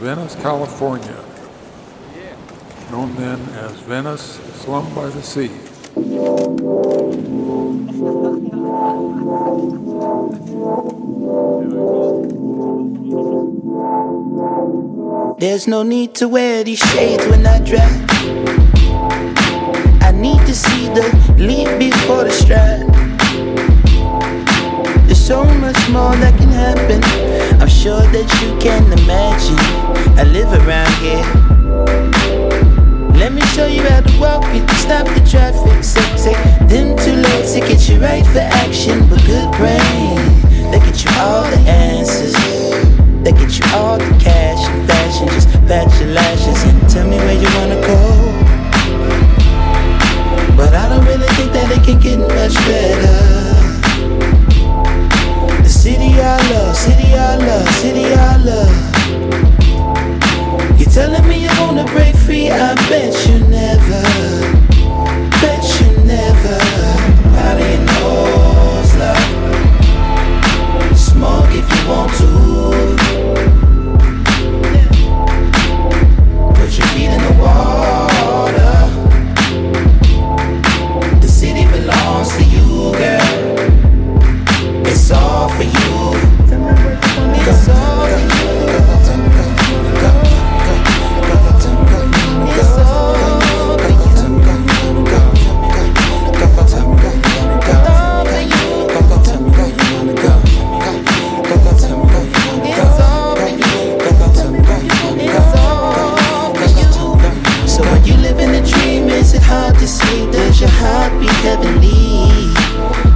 Venice, California, known then as Venice, slum by the sea. There's no need to wear these shades when I drive. I need to see the leap before the stride. There's so much more that can happen. Sure that you can imagine. I live around here. Let me show you how to walk it, stop the traffic. Say, say, them two legs to get you right for I bet you heavenly?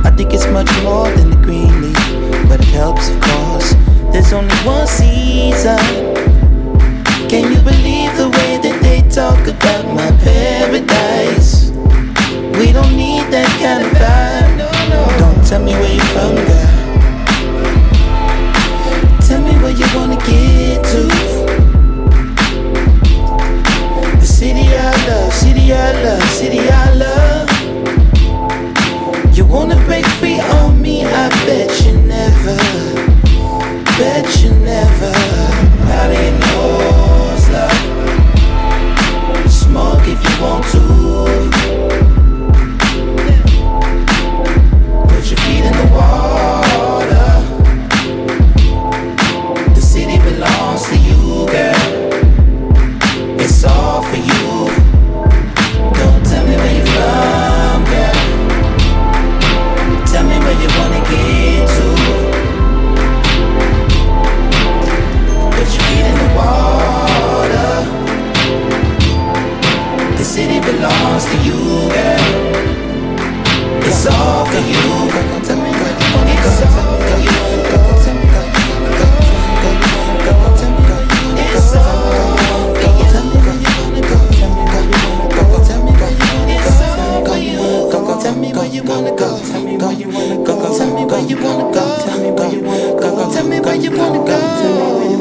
I think it's much more than the green leaf, but it helps, of course. There's only one season. Can you believe the way that they talk about my paradise? Never. Me where you wanna go. Tell me where you wanna go. Tell me where you wanna go. Tell me where you wanna go. Tell me where you wanna go.